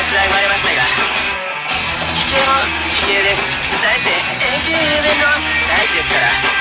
私は生まれましたが地球も地球です。大して永久平面の大地ですから。